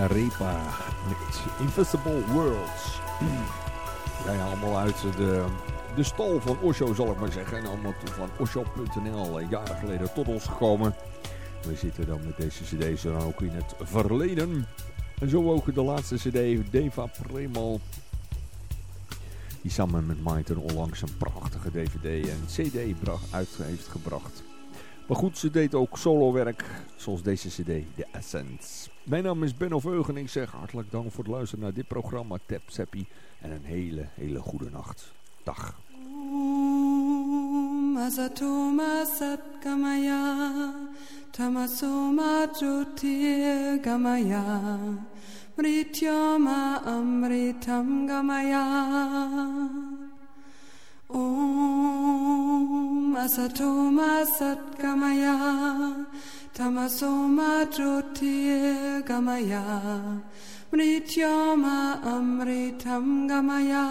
Milarepa met Invisible Worlds. Ja, allemaal uit de, de stal van Osho zal ik maar zeggen. En allemaal van Osho.nl jaren geleden tot ons gekomen. We zitten dan met deze cd's dan ook in het verleden. En zo ook de laatste cd, Deva Premal. Die samen met Maiten onlangs een prachtige dvd en cd uit heeft gebracht. Maar goed, ze deed ook solowerk, zoals deze cd, The Essence. Mijn naam is Ben Oveugen en ik zeg hartelijk dank voor het luisteren naar dit programma Tap Seppi. En een hele, hele goede nacht. Dag. Mrityoma Amritam Om Asatoma Satgamaya Tamasoma Jyotir Gamaya Mrityoma Amritam Gamaya.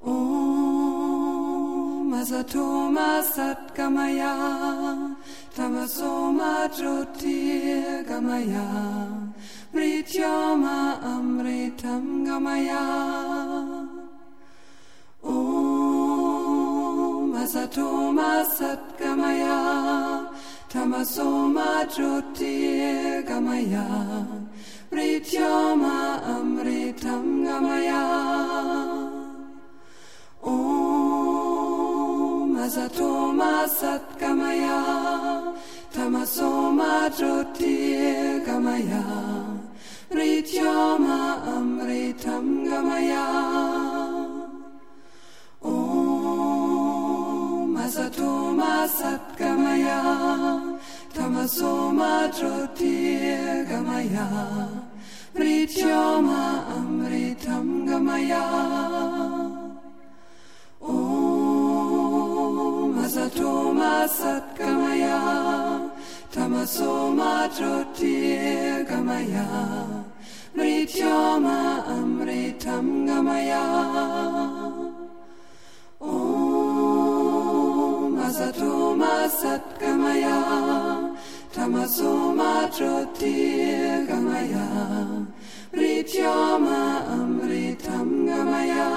Om Asatoma Satgamaya Tamasoma Jyotir Gamaya Mrityoma Amritam Gamaya Om Asatoma Satgamaya Tamasoma Jyotir Gamaya Mrityama Amritam Gamaya Om Asatoma Satgamaya Tamasoma Jyotir Gamaya Mrityama Amritam Gamaya Om Asatoma Satgamaya Tamasoma Jyotir Gamaya. Mrityoma Amritam Gamaya. Om Asatoma Satgamaya Tamasoma Jyotir Gamaya. Mrityoma Amritam Gamaya. Om Asatoma Satgamaya Tamasoma Jyotir Gamaya Mrityama Amritam Gamaya.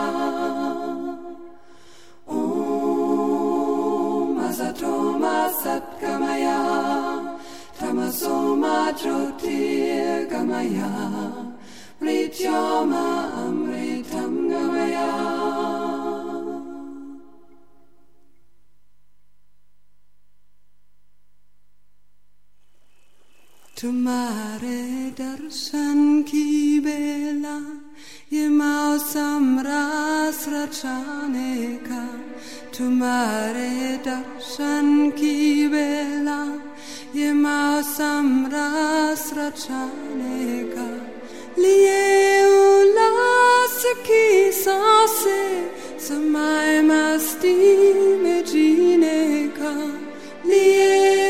Om Asatoma Satgamaya Tamasoma Jyotir Gamaya Mrityama Amritam Gamaya To mare darsan ki bela Yemao samras rachaneka To mare darshan ki bela ras rachane ka. Liye ulas ki sase Samay masti me jine ka. Liye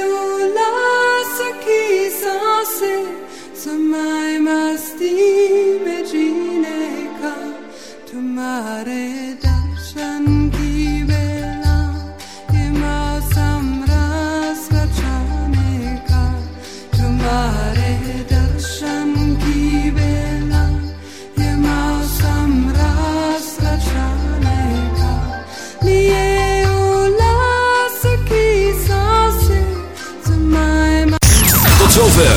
stime cine ca tu.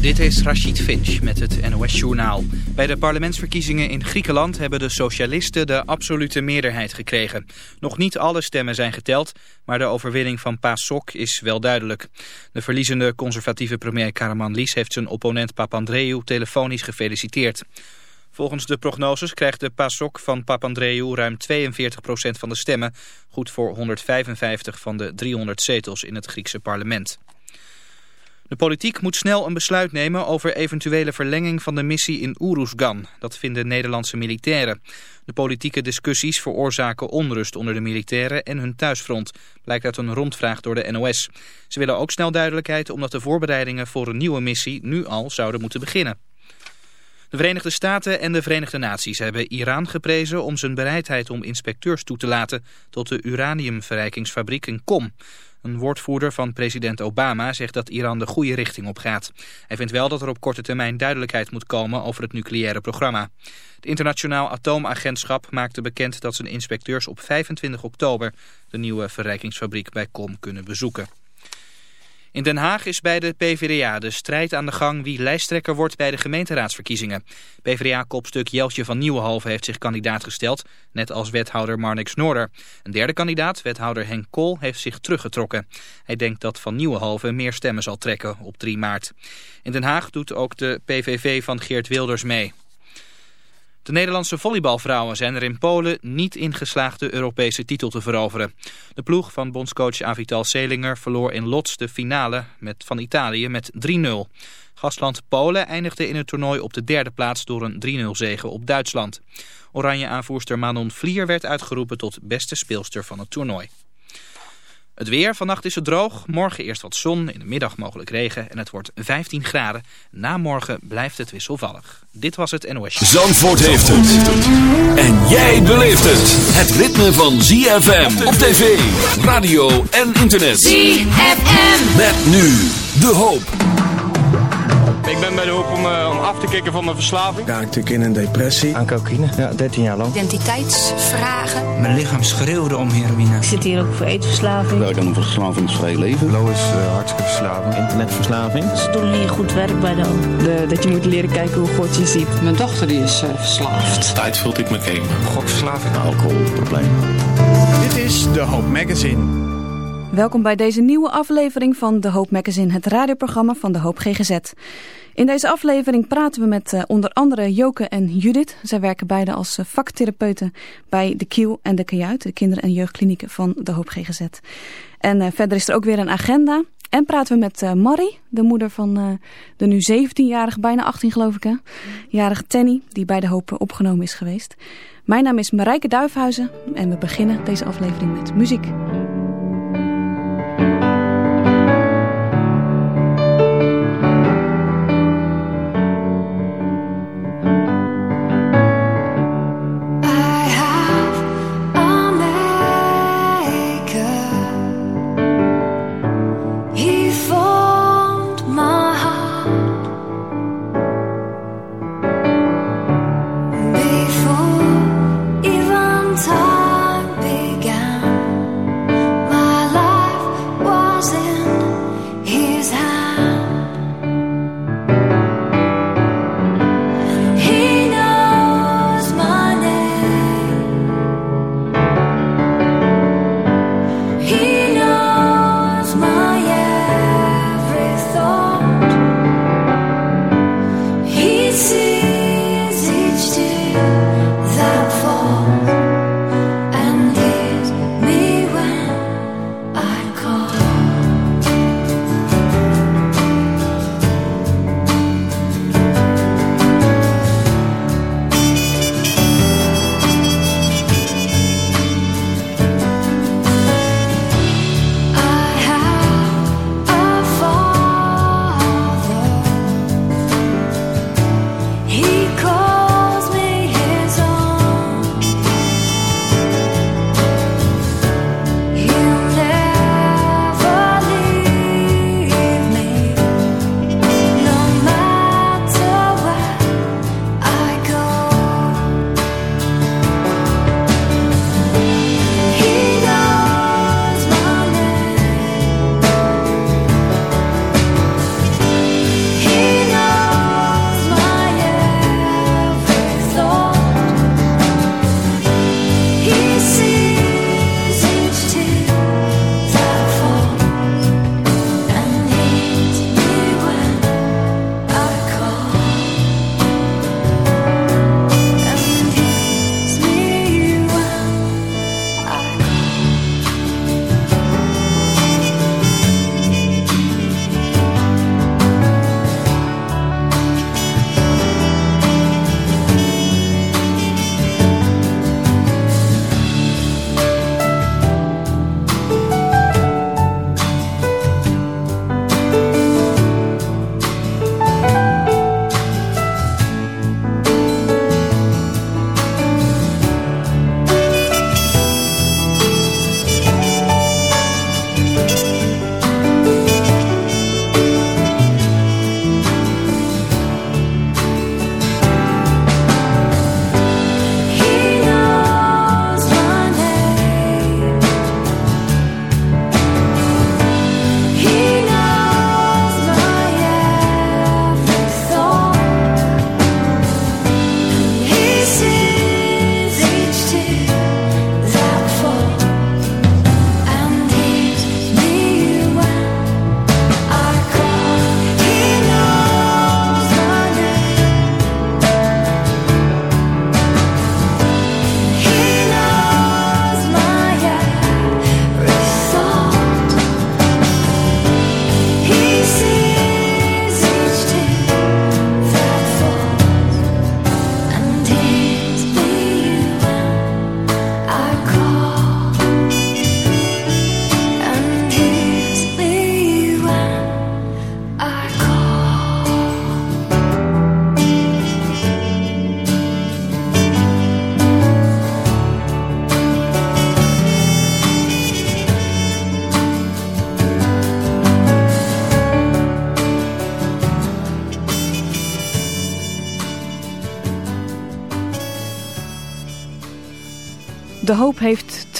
Dit is Rachid Finch met het NOS-journaal. Bij de parlementsverkiezingen in Griekenland hebben de socialisten de absolute meerderheid gekregen. Nog niet alle stemmen zijn geteld, maar de overwinning van PASOK is wel duidelijk. De verliezende conservatieve premier Karamanlis heeft zijn opponent Papandreou telefonisch gefeliciteerd. Volgens de prognoses krijgt de PASOK van Papandreou ruim 42% van de stemmen, goed voor 155 van de 300 zetels in het Griekse parlement. De politiek moet snel een besluit nemen over eventuele verlenging van de missie in Oeroesgan. Dat vinden Nederlandse militairen. De politieke discussies veroorzaken onrust onder de militairen en hun thuisfront, blijkt uit een rondvraag door de NOS. Ze willen ook snel duidelijkheid omdat de voorbereidingen voor een nieuwe missie nu al zouden moeten beginnen. De Verenigde Staten en de Verenigde Naties hebben Iran geprezen om zijn bereidheid om inspecteurs toe te laten tot de uraniumverrijkingsfabriek in Kom. Een woordvoerder van president Obama zegt dat Iran de goede richting op gaat. Hij vindt wel dat er op korte termijn duidelijkheid moet komen over het nucleaire programma. Het internationaal atoomagentschap maakte bekend dat zijn inspecteurs op 25 oktober de nieuwe verrijkingsfabriek bij Kom kunnen bezoeken. In Den Haag is bij de PvdA de strijd aan de gang wie lijsttrekker wordt bij de gemeenteraadsverkiezingen. PvdA-kopstuk Jeltje van Nieuwenhoven heeft zich kandidaat gesteld, net als wethouder Marnix Noorder. Een derde kandidaat, wethouder Henk Kool, heeft zich teruggetrokken. Hij denkt dat van Nieuwenhoven meer stemmen zal trekken op 3 maart. In Den Haag doet ook de PVV van Geert Wilders mee. De Nederlandse volleybalvrouwen zijn er in Polen niet in geslaagd de Europese titel te veroveren. De ploeg van bondscoach Avital Selinger verloor in Lots de finale met, van Italië met 3-0. Gastland Polen eindigde in het toernooi op de derde plaats door een 3-0 zege op Duitsland. Oranje aanvoerster Manon Vlier werd uitgeroepen tot beste speelster van het toernooi. Het weer, vannacht is het droog. Morgen eerst wat zon, in de middag mogelijk regen en het wordt 15 graden. Na morgen blijft het wisselvallig. Dit was het NOS. Zandvoort heeft het. En jij beleeft het. Het ritme van ZFM op tv, radio en internet. ZFM. Met nu de hoop. Ik ben bij de hoop om, uh, om af te kicken van mijn verslaving. Ja, natuurlijk in een depressie. Aan cocaïne, ja, 13 jaar lang. Identiteitsvragen. Mijn lichaam schreeuwde om heroïne. Ik zit hier ook voor eetverslaving. Ik een verslavingsvrij leven. Low is uh, hartstikke verslaving. Internetverslaving. Ze doen hier goed werk bij dan. De, dat je moet leren kijken hoe God je ziet. Mijn dochter die is uh, verslaafd. Tijd vult ik me game. Gokverslaving. Alcoholprobleem. Dit is De Hoop Magazine. Welkom bij deze nieuwe aflevering van De Hoop Magazine, het radioprogramma van De Hoop GGZ. In deze aflevering praten we met uh, onder andere Joke en Judith. Zij werken beide als uh, vaktherapeuten bij de Kiel en de Kajuit, de kinder- en jeugdklinieken van De Hoop GGZ. En uh, verder is er ook weer een agenda. En praten we met Marie, de moeder van de nu 17-jarige, bijna 18 geloof ik hè, jarige Tenny, die bij De Hoop opgenomen is geweest. Mijn naam is Marijke Duifhuizen en we beginnen deze aflevering met muziek.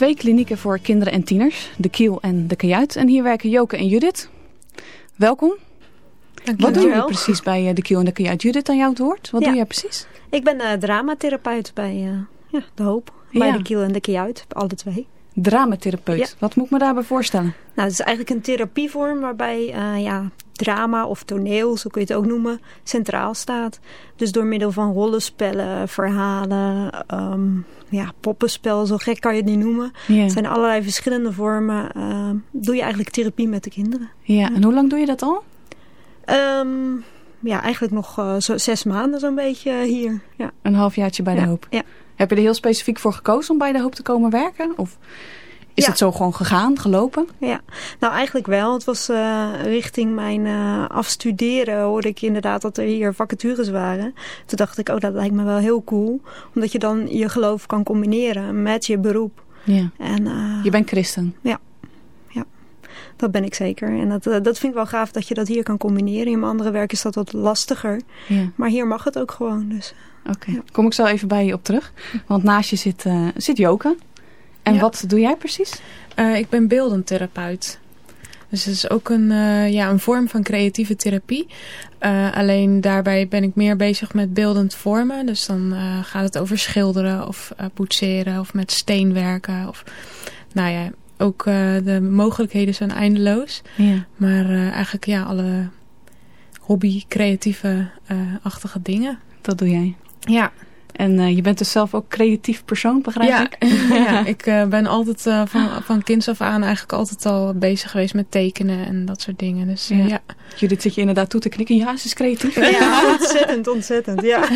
Twee klinieken voor kinderen en tieners. De Kiel en de Kajuit. En hier werken Joke en Judith. Welkom. Dank Wat doen jullie precies bij eh, de Kiel en de Kajuit? Judith, aan jou het woord. Wat ja. doe jij precies? Ik ben uh, dramatherapeut bij uh, ja, De Hoop. Bij Ja. de Kiel en de Kajuit. Alle twee. Dramatherapeut. Wat moet ik me daarbij voorstellen? Nou, het is eigenlijk een therapievorm waarbij eh, ja, drama of toneel, zo kun je het ook noemen, centraal staat. Dus door middel van rollenspellen, verhalen, ehm, ja, poppenspel, zo gek kan je het niet noemen. Ja. Het zijn allerlei verschillende vormen. ehm, doe je eigenlijk therapie met de kinderen. Ja, en hoe lang doe je dat al? Ehm, ja, eigenlijk nog eh, zo zes maanden zo'n beetje eh, hier. Ja. Een halfjaartje bij de Hoop. ja. Heb je er heel specifiek voor gekozen om bij de Hoop te komen werken? Of is Ja. het zo gewoon gegaan, gelopen? Ja, nou eigenlijk wel. Het was eh, richting mijn eh, afstuderen hoorde ik inderdaad dat er hier vacatures waren. Toen dacht ik, oh dat lijkt me wel heel cool. Omdat je dan je geloof kan combineren met je beroep. Ja. En eh, Je bent christen. dat ben ik zeker. En dat, dat vind ik wel gaaf dat je dat hier kan combineren. In mijn andere werk is dat wat lastiger. Ja. Maar hier mag het ook gewoon. Dus. Oké, kom ik zo even bij je op terug. Want naast je zit, zit Joke. En Ja. wat doe jij precies? Eh, ik ben beeldend therapeut. Dus het is ook een, eh, ja, een vorm van creatieve therapie. Eh, alleen daarbij ben ik meer bezig met beeldend vormen. Dus dan gaat het over schilderen of poetseren of met steen werken. Of, nou ja, ook de mogelijkheden zijn eindeloos. Ja. Maar eigenlijk ja, alle hobby, creatieve, achtige dingen. Dat doe jij. Ja, En eh, je bent dus zelf ook creatief persoon, begrijp ja, ik? ja, ik eh, ben altijd eh, van, van kinds af aan eigenlijk altijd al bezig geweest met tekenen en dat soort dingen. Dus Ja. ja. Judith zit je inderdaad toe te knikken. Ja, ze is creatief. Ja, ontzettend, ontzettend. Ja.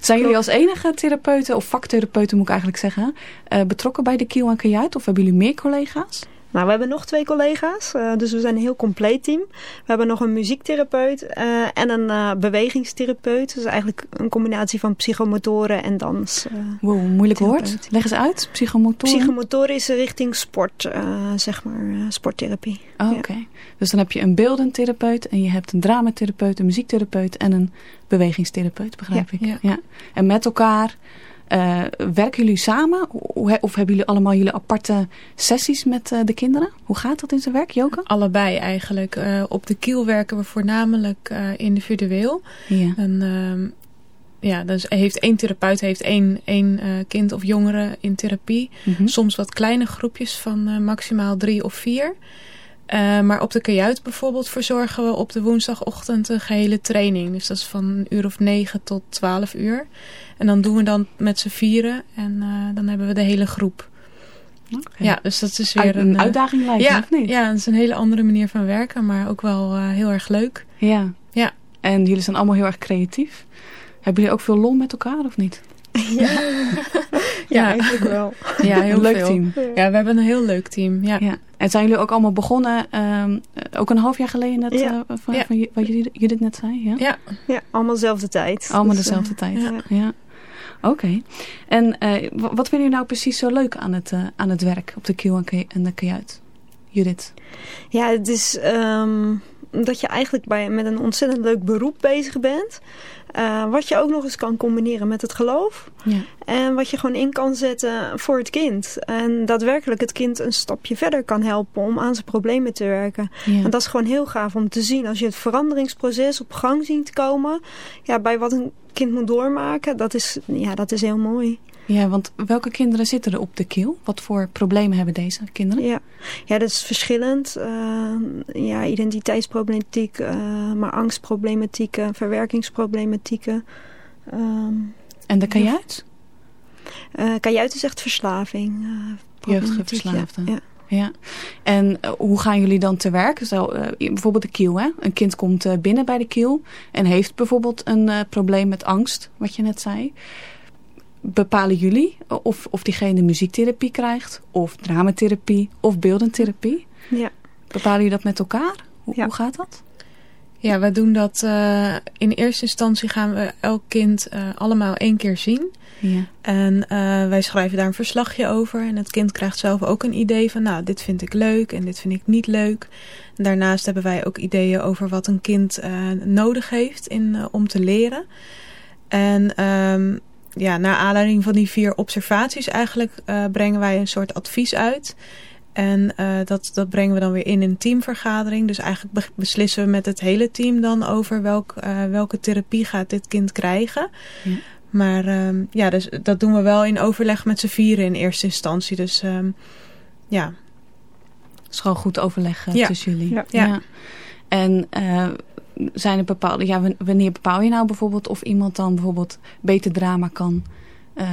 Zijn jullie als enige therapeuten, of vaktherapeuten moet ik eigenlijk zeggen, eh, betrokken bij de Kiel en Kajuit? Of hebben jullie meer collega's? Nou, we hebben nog twee collega's, eh, dus we zijn een heel compleet team. We hebben nog een muziektherapeut eh, en een eh, bewegingstherapeut. Dus eigenlijk een combinatie van psychomotoren en dans. Wow, moeilijk Therapeut. woord. Leg eens uit. Psychomotoren. Psychomotoren is richting sport, zeg maar, sporttherapie. Oh, Ja. Oké. Dus dan heb je een beeldend therapeut en je hebt een dramatherapeut, een muziektherapeut en een bewegingstherapeut, begrijp Ja. ik. Ja. En met elkaar eh, werken jullie samen? Of hebben jullie allemaal jullie aparte sessies met eh, de kinderen? Hoe gaat dat in zijn werk, Joke? Allebei eigenlijk. Eh, op de kiel werken we voornamelijk individueel. Ja. En, ehm, ja, dus heeft één therapeut heeft één, één kind of jongere in therapie. Mhm. Soms wat kleine groepjes van maximaal drie of vier. Eh, maar op de kajuit bijvoorbeeld verzorgen we op de woensdagochtend een gehele training. Dus dat is van een uur of negen tot twaalf uur. En dan doen we dan met z'n vieren en eh, dan hebben we de hele groep. Oké. Ja, dus dat is weer Uit- een eh, uitdaging lijkt me, ja, of niet? Ja, het is een hele andere manier van werken, maar ook wel eh, heel erg leuk. Ja. Ja. En jullie zijn allemaal heel erg creatief. Hebben jullie ook veel lol met elkaar of niet? Ja, ja eigenlijk wel. Ja, heel Een leuk veel. team. Ja, we hebben een heel leuk team. Ja. Ja. En zijn jullie ook allemaal begonnen, ehm, eh, ook een half jaar geleden net, Ja. eh, van, Ja. van je- wat jullie, jullie net zei? Ja? Ja. Ja, allemaal dezelfde tijd. Allemaal Dus, dezelfde eh, tijd. ja. Ja. Oké. En eh, wa- wat vinden jullie nou precies zo leuk aan het, aan het werk op de kiel en de kajuit? Judith? Ja, het is ehm, dat je eigenlijk bij, met een ontzettend leuk beroep bezig bent. Eh, wat je ook nog eens kan combineren met het geloof. Ja. En wat je gewoon in kan zetten voor het kind. En daadwerkelijk het kind een stapje verder kan helpen om aan zijn problemen te werken. Ja. En dat is gewoon heel gaaf om te zien. Als je het veranderingsproces op gang ziet komen. Ja, bij wat een kind moet doormaken. Dat is, ja, dat is heel mooi. Ja, want welke kinderen zitten er op de kiel? Wat voor problemen hebben deze kinderen? Ja, ja dat is verschillend. Eh, ja, identiteitsproblematiek, eh, maar angstproblematieken, verwerkingsproblematieken. Ehm En de kajuit? eh kajuit is echt verslaving. problematiek, Jeugdverslaafden. Ja, ja. Ja. En hoe gaan jullie dan te werk? Zo, bijvoorbeeld de kiel. Hè? Een kind komt binnen bij de kiel en heeft bijvoorbeeld een probleem met angst, wat je net zei. Bepalen jullie of, of diegene muziektherapie krijgt, of dramatherapie, of beeldentherapie? Ja. Bepalen jullie dat met elkaar? Hoe, Ja. hoe gaat dat? Ja, wij doen dat eh, in eerste instantie gaan we elk kind eh, allemaal één keer zien. Ja. En eh, wij schrijven daar een verslagje over. En het kind krijgt zelf ook een idee van, nou, dit vind ik leuk en dit vind ik niet leuk. En daarnaast hebben wij ook ideeën over wat een kind eh, nodig heeft in, eh, om te leren. En ehm, ja, naar aanleiding van die vier observaties eigenlijk uh, brengen wij een soort advies uit. En uh, dat, dat brengen we dan weer in een teamvergadering. Dus eigenlijk beslissen we met het hele team dan over welk, uh, welke therapie gaat dit kind krijgen. Ja. Maar um, ja, dus dat doen we wel in overleg met z'n vieren in eerste instantie. Dus um, ja. Het is gewoon goed overleg ja. tussen jullie. Ja. ja. En zijn er bepaalde, ja, wanneer bepaal je nou bijvoorbeeld of iemand dan bijvoorbeeld beter drama kan uh,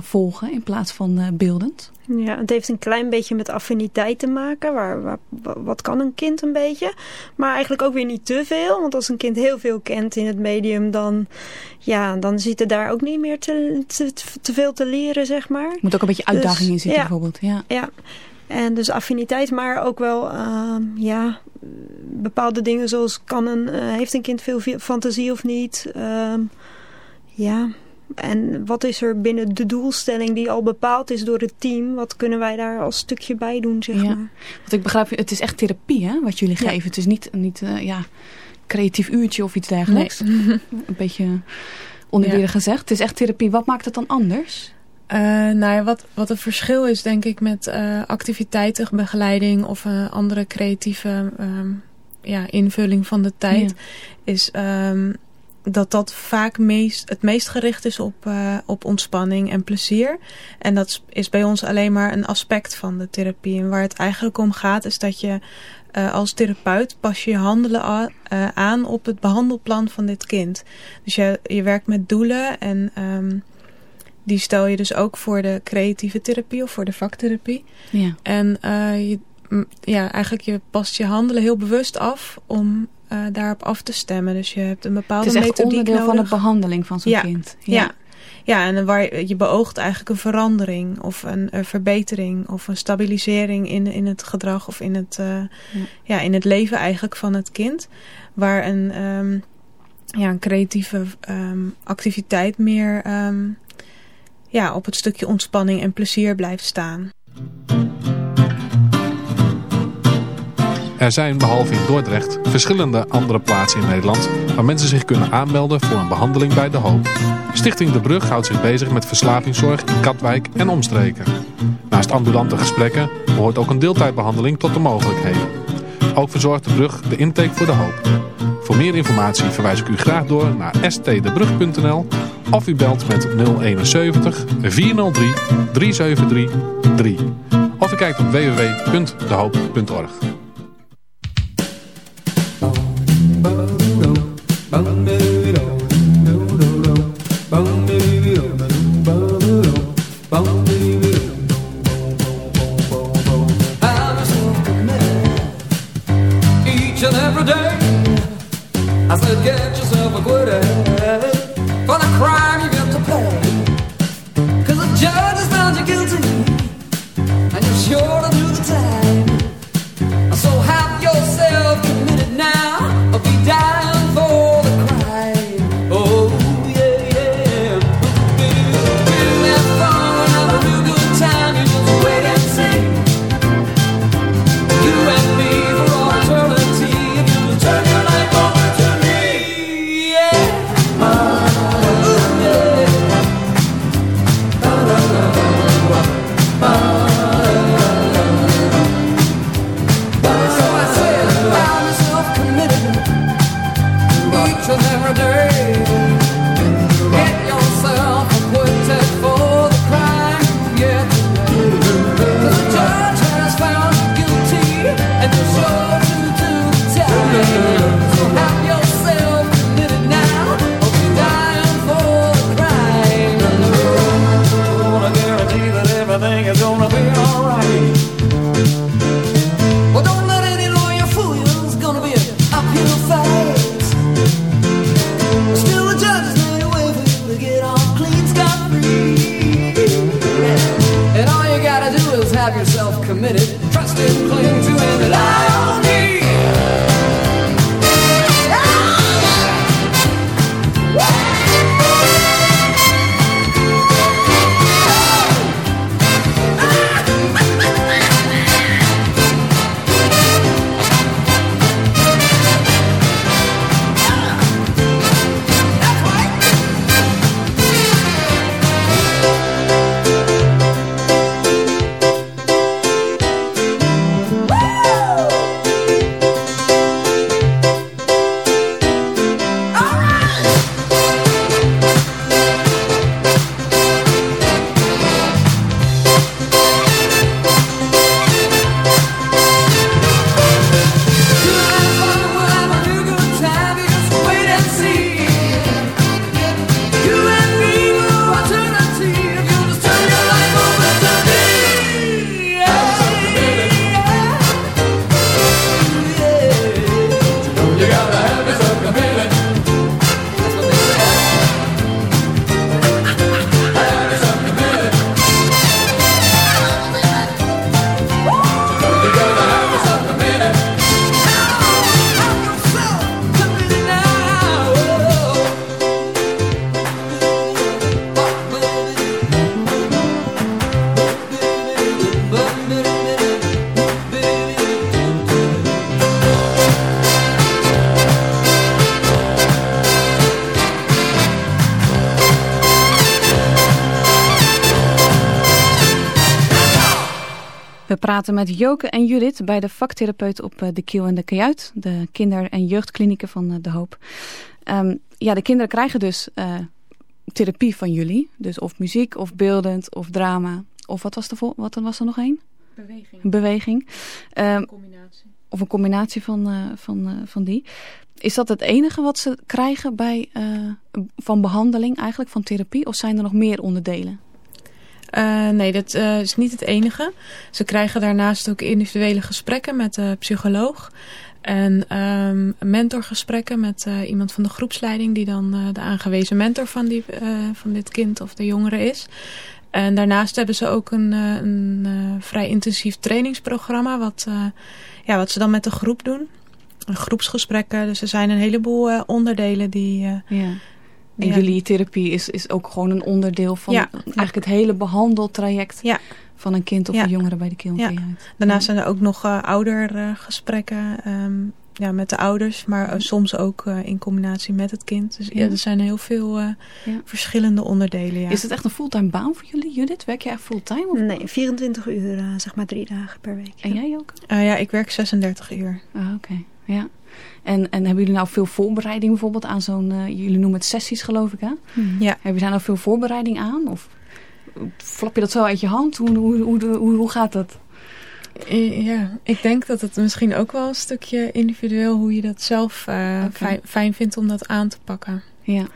volgen in plaats van uh, beeldend? Ja, het heeft een klein beetje met affiniteit te maken. Waar, waar, wat kan een kind een beetje? Maar eigenlijk ook weer niet te veel. Want als een kind heel veel kent in het medium, dan, ja, dan zit er daar ook niet meer te, te, te veel te leren, zeg maar. moet ook een beetje uitdaging dus, in zitten ja, bijvoorbeeld. Ja. ja, en dus affiniteit, maar ook wel, uh, ja, bepaalde dingen zoals kan een, uh, heeft een kind veel fantasie of niet? Uh, ja, en wat is er binnen de doelstelling die al bepaald is door het team? Wat kunnen wij daar als stukje bij doen, zeg ja. maar? Want ik begrijp, het is echt therapie hè, wat jullie geven. Het is niet, niet uh, ja, creatief uurtje of iets dergelijks. Nee. een beetje oneerbiedig ja. gezegd. Het is echt therapie. Wat maakt het dan anders? Uh, nou ja, wat, wat het verschil is denk ik met uh, activiteitenbegeleiding of een andere creatieve um, ja, invulling van de tijd, ja. is um, dat dat vaak meest, het meest gericht is op, uh, op ontspanning en plezier. En dat is bij ons alleen maar een aspect van de therapie. En waar het eigenlijk om gaat is dat je uh, als therapeut pas je handelen uh, aan op het behandelplan van dit kind. Dus je, je werkt met doelen en um, die stel je dus ook voor de creatieve therapie of voor de vaktherapie. Ja. En uh, je, ja, eigenlijk je past je handelen heel bewust af om uh, daarop af te stemmen. Dus je hebt een bepaalde methodiek nodig. Het is echt onderdeel van de behandeling van zo'n ja. kind. Ja. ja. Ja, en waar je beoogt eigenlijk een verandering of een, een verbetering of een stabilisering in, in het gedrag of in het, uh, ja. ja. in het leven eigenlijk van het kind. Waar een, um, ja, een creatieve um, activiteit meer um, ja, op het stukje ontspanning en plezier blijft staan. Er zijn behalve in Dordrecht verschillende andere plaatsen in Nederland waar mensen zich kunnen aanmelden voor een behandeling bij De Hoop. Stichting De Brug houdt zich bezig met verslavingszorg in Katwijk en omstreken. Naast ambulante gesprekken behoort ook een deeltijdbehandeling tot de mogelijkheden. Ook verzorgt De Brug de intake voor De Hoop. Voor meer informatie verwijs ik u graag door naar stdebrug.nl of u belt met 071 403 373 3. Of u kijkt op www.dehoop.org. I said, get yourself a acquitted for the crime you got to pay. Cause the judge has found you guilty, and you're sure to praten met Joke en Judith bij de vaktherapeuten op de Kiel en de Kajuit. De kinder- en jeugdklinieken van De Hoop. Um, ja, de kinderen krijgen dus uh, therapie van jullie. Dus of muziek, of beeldend, of drama. Of wat was er, wat was er nog één? Beweging. Beweging. Um, een combinatie. Of een combinatie van, uh, van, uh, van die. Is dat het enige wat ze krijgen bij, van behandeling eigenlijk, van therapie? Of zijn er nog meer onderdelen? Uh, nee, dat uh, is niet het enige. Ze krijgen daarnaast ook individuele gesprekken met de psycholoog. En um, mentorgesprekken met uh, iemand van de groepsleiding... die dan de aangewezen mentor van, die, van dit kind of de jongere is. En daarnaast hebben ze ook een, een vrij intensief trainingsprogramma... Wat, ja, wat ze dan met de groep doen. Groepsgesprekken. Dus er zijn een heleboel onderdelen die... ja. En ja. jullie therapie is, is ook gewoon een onderdeel van ja. eigenlijk het hele behandeltraject ja. van een kind of een jongere bij de. Ja. Daarnaast zijn er ook nog uh, oudergesprekken um, ja, met de ouders, maar uh, soms ook uh, in combinatie met het kind. Dus ja, er zijn heel veel verschillende onderdelen. Ja. Is het echt een fulltime baan voor jullie, Judith? Werk je echt fulltime? Of? Nee, 24 uur, zeg maar drie dagen per week. En jij ook? ja, ik werk 36 uur. Ah, Oké, okay. ja. En, en hebben jullie nou veel voorbereiding bijvoorbeeld aan zo'n... Uh, jullie noemen het sessies geloof ik hè? Hmm. Ja. Hebben jullie nou veel voorbereiding aan? Of flap je dat zo uit je hand? Hoe, hoe, hoe, hoe, hoe gaat dat? Ja, ik denk dat het misschien ook wel een stukje individueel... hoe je dat zelf uh, okay. fijn, fijn vindt om dat aan te pakken. Ja.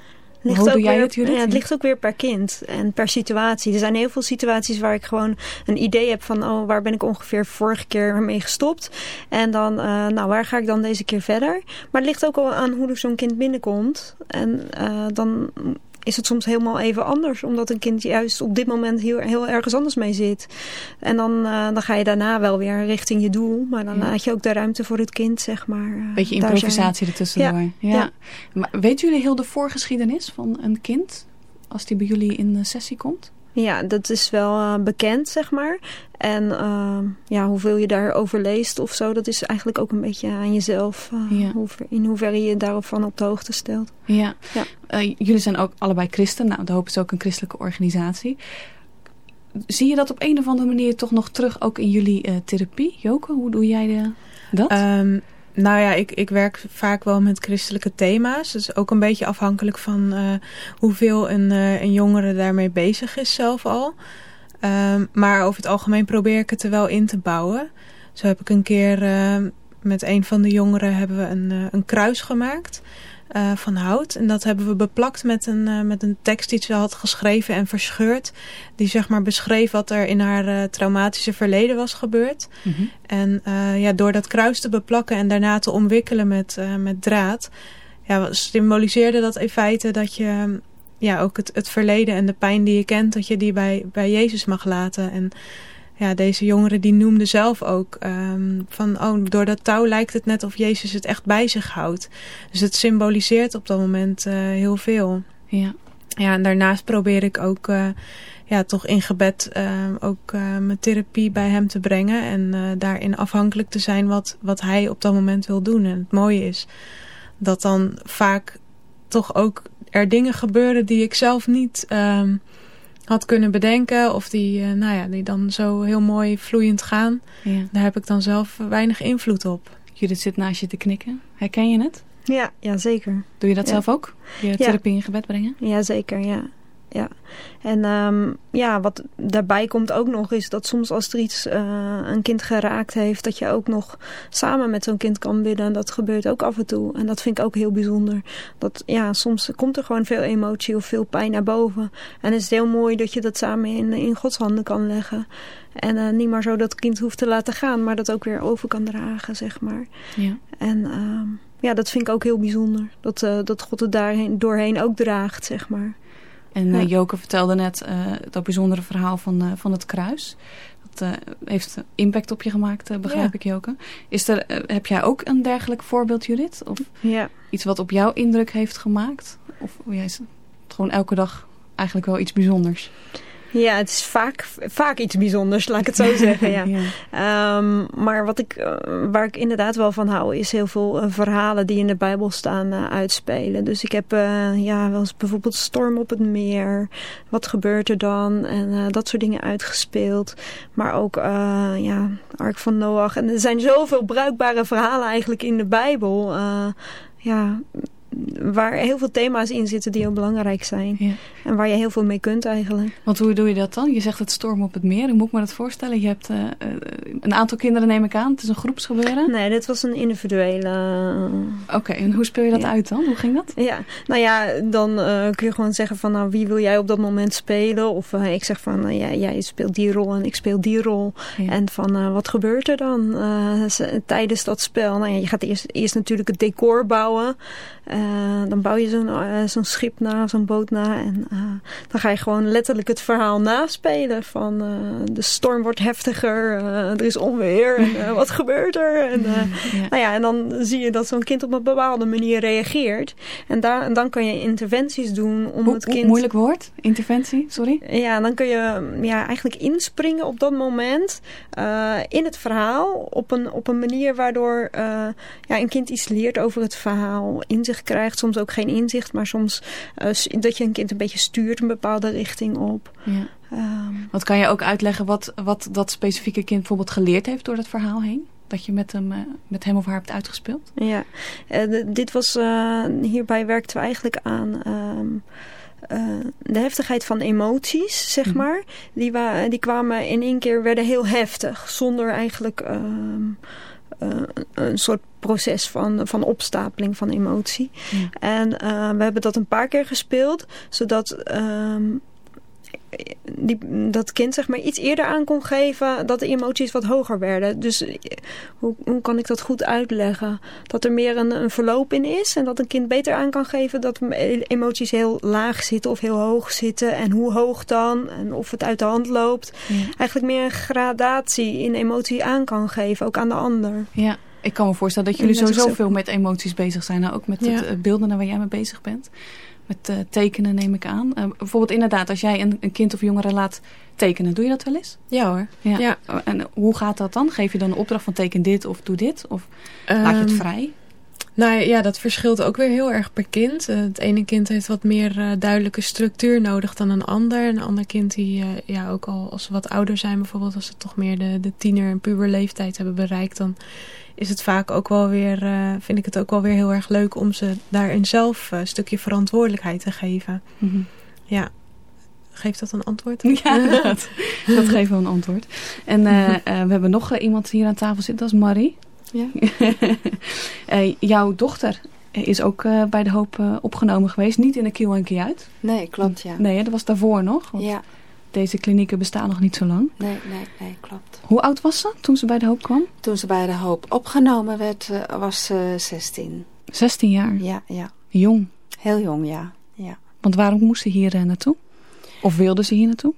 Ligt Hoe doe jij weer, het, Judith? Ja, het ligt ook weer per kind en per situatie. Er zijn heel veel situaties waar ik gewoon een idee heb van... oh, waar ben ik ongeveer vorige keer mee gestopt? En dan, uh, nou, waar ga ik dan deze keer verder? Maar het ligt ook al aan hoe zo'n kind binnenkomt. En uh, dan is het soms helemaal even anders. Omdat een kind juist op dit moment heel, heel ergens anders mee zit. En dan, uh, dan ga je daarna wel weer richting je doel. Maar dan ja. laat je ook de ruimte voor het kind, zeg maar. Uh, Beetje improvisatie ertussendoor. Ja. Ja. ja. Maar weten jullie heel de voorgeschiedenis van een kind? Als die bij jullie in de sessie komt? Ja, dat is wel uh, bekend, zeg maar. En uh, ja, hoeveel je daarover leest of zo, dat is eigenlijk ook een beetje aan jezelf. Uh, ja. hoe, in hoeverre je daarvan op de hoogte stelt. Ja. ja. Uh, jullie zijn ook allebei christen. Nou, de Hoop is ook een christelijke organisatie. Zie je dat op een of andere manier toch nog terug ook in jullie uh, therapie? Joke, hoe doe jij de, dat? Um, nou ja, ik, ik werk vaak wel met christelijke thema's. Dus ook een beetje afhankelijk van uh, hoeveel een, uh, een jongere daarmee bezig is zelf al. Um, maar over het algemeen probeer ik het er wel in te bouwen. Zo heb ik een keer uh, met een van de jongeren hebben we een, een kruis gemaakt uh, van hout. En dat hebben we beplakt met een, uh, met een tekst die ze had geschreven en verscheurd. Die zeg maar beschreef wat er in haar uh, traumatische verleden was gebeurd. Mm -hmm. En ja, door dat kruis te beplakken en daarna te omwikkelen met, met draad... Ja, symboliseerde dat in feite dat je ja, ook het, het verleden en de pijn die je kent... dat je die bij, bij Jezus mag laten. En ja, deze jongere die noemde zelf ook um, van oh, door dat touw lijkt het net of Jezus het echt bij zich houdt. Dus het symboliseert op dat moment uh, heel veel. Ja. Ja, en daarnaast probeer ik ook uh, ja, toch in gebed uh, ook mijn therapie bij hem te brengen. En daarin afhankelijk te zijn wat, wat hij op dat moment wil doen. En het mooie is dat dan vaak toch ook er dingen gebeuren die ik zelf niet... Had kunnen bedenken. Of die, uh, nou ja, die dan zo heel mooi vloeiend gaan. Ja. Daar heb ik dan zelf weinig invloed op. Judith zit naast je te knikken. Herken je het? Ja, ja zeker. Doe je dat ja. zelf ook? Je therapie in gebed brengen? Ja, zeker, ja. Ja. En um, ja, wat daarbij komt ook nog is dat soms als er iets uh, een kind geraakt heeft, dat je ook nog samen met zo'n kind kan bidden. Dat gebeurt ook af en toe. En dat vind ik ook heel bijzonder. Dat ja, soms komt er gewoon veel emotie of veel pijn naar boven. En is het heel mooi dat je dat samen in, in Gods handen kan leggen. En uh, niet maar zo dat kind hoeft te laten gaan, maar dat ook weer over kan dragen, zeg maar. Ja. En uh, ja, dat vind ik ook heel bijzonder. Dat, uh, dat God het daarheen, doorheen ook draagt, zeg maar. En uh, Joke vertelde net uh, dat bijzondere verhaal van, uh, van het kruis. Dat heeft impact op je gemaakt, begrijp ja. ik Joke. Is er, heb jij ook een dergelijk voorbeeld, Judith? Of ja. iets wat op jou indruk heeft gemaakt? Of ja, is het gewoon elke dag eigenlijk wel iets bijzonders? Ja, het is vaak, vaak iets bijzonders, laat ik het zo zeggen. Ja. Ehm, maar wat ik, eh, waar ik inderdaad wel van hou, is heel veel eh, verhalen die in de Bijbel staan uh, uitspelen. Dus ik heb ja, wel eens bijvoorbeeld Storm op het Meer. Wat gebeurt er dan? En dat soort dingen uitgespeeld. Maar ook ja, Ark van Noach. En er zijn zoveel bruikbare verhalen eigenlijk in de Bijbel. ja, waar heel veel thema's in zitten die heel belangrijk zijn. Ja. En waar je heel veel mee kunt eigenlijk. Want hoe doe je dat dan? Je zegt het storm op het meer. Hoe moet ik me dat voorstellen? Je hebt uh, een aantal kinderen neem ik aan. Het is een groepsgebeuren. Nee, dit was een individuele... Oké, en hoe speel je dat uit dan? Hoe ging dat? Ja, nou ja, dan uh, kun je gewoon zeggen van nou, wie wil jij op dat moment spelen? Of ik zeg van ja, jij speelt die rol en ik speel die rol. Ja. En van wat gebeurt er dan tijdens dat spel? Nou ja, je gaat eerst, eerst natuurlijk het decor bouwen. Dan bouw je zo'n zo'n schip na, zo'n boot na. En dan ga je gewoon letterlijk het verhaal naspelen. Van de storm wordt heftiger, er is onweer en wat gebeurt er? En, Nou ja, en dan zie je dat zo'n kind op een bepaalde manier reageert. En, daar, en dan kan je interventies doen om het kind... Moeilijk woord, interventie, sorry. Ja, dan kun je ja, eigenlijk inspringen op dat moment in het verhaal. Op een, op een manier waardoor ja, een kind iets leert over het verhaal. Inzicht krijgt, soms ook geen inzicht, maar soms dat je een kind een beetje stuurt een bepaalde richting op. Ja. Um, wat kan je ook uitleggen wat, wat dat specifieke kind bijvoorbeeld geleerd heeft door dat verhaal heen? Dat je met hem, uh, met hem of haar hebt uitgespeeld? Ja, uh, dit was, uh, hierbij werkten we eigenlijk aan... Um, de heftigheid van emoties, zeg maar, die, die kwamen in één keer, werden heel heftig. Zonder eigenlijk um, een soort proces van, van opstapeling van emotie. Ja. En uh, we hebben dat een paar keer gespeeld, zodat um, die, dat kind zeg maar iets eerder aan kon geven dat de emoties wat hoger werden. Dus hoe, hoe kan ik dat goed uitleggen? Dat er meer een, een verloop in is en dat een kind beter aan kan geven dat emoties heel laag zitten of heel hoog zitten. En hoe hoog dan en of het uit de hand loopt. Ja. Eigenlijk meer een gradatie in emotie aan kan geven, ook aan de ander. Ja. Ik kan me voorstellen dat jullie sowieso veel met emoties bezig zijn. Nou, ook met ja. het beelden waar jij mee bezig bent. Met uh, tekenen neem ik aan. Uh, bijvoorbeeld inderdaad, als jij een, een, kind of jongere laat tekenen, doe je dat wel eens? Ja hoor. Ja. ja. En hoe gaat dat dan? Geef je dan een opdracht van teken dit of doe dit? Of um, laat je het vrij? Nou ja, dat verschilt ook weer heel erg per kind. Uh, het ene kind heeft wat meer duidelijke structuur nodig dan een ander. Een ander kind die ja, ook al als ze wat ouder zijn bijvoorbeeld, als ze toch meer de, de tiener- en puberleeftijd hebben bereikt, dan is het vaak ook wel weer, vind ik het ook wel weer heel erg leuk om ze daarin zelf een stukje verantwoordelijkheid te geven. Mm -hmm. Ja. Geeft dat een antwoord? Ja, dat, dat geeft wel een antwoord. En uh, we hebben nog iemand hier aan tafel zitten, dat is Marie. Ja. jouw dochter is ook bij de hoop opgenomen geweest. Niet in de kiel en uit. Nee, klopt ja. Nee, dat was daarvoor nog. Ja. Deze klinieken bestaan nog niet zo lang. Nee, nee, nee, klopt. Hoe oud was ze toen ze bij de hoop kwam? Toen ze bij de hoop opgenomen werd, was ze 16. 16 jaar? Ja, ja. Jong? Heel jong, ja. ja. Want waarom moest ze hier naartoe? Of wilde ze hier naartoe?